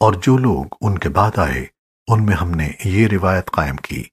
और जो लोग उनके बाद आए उनमें हमने ये रिवायत कायम की।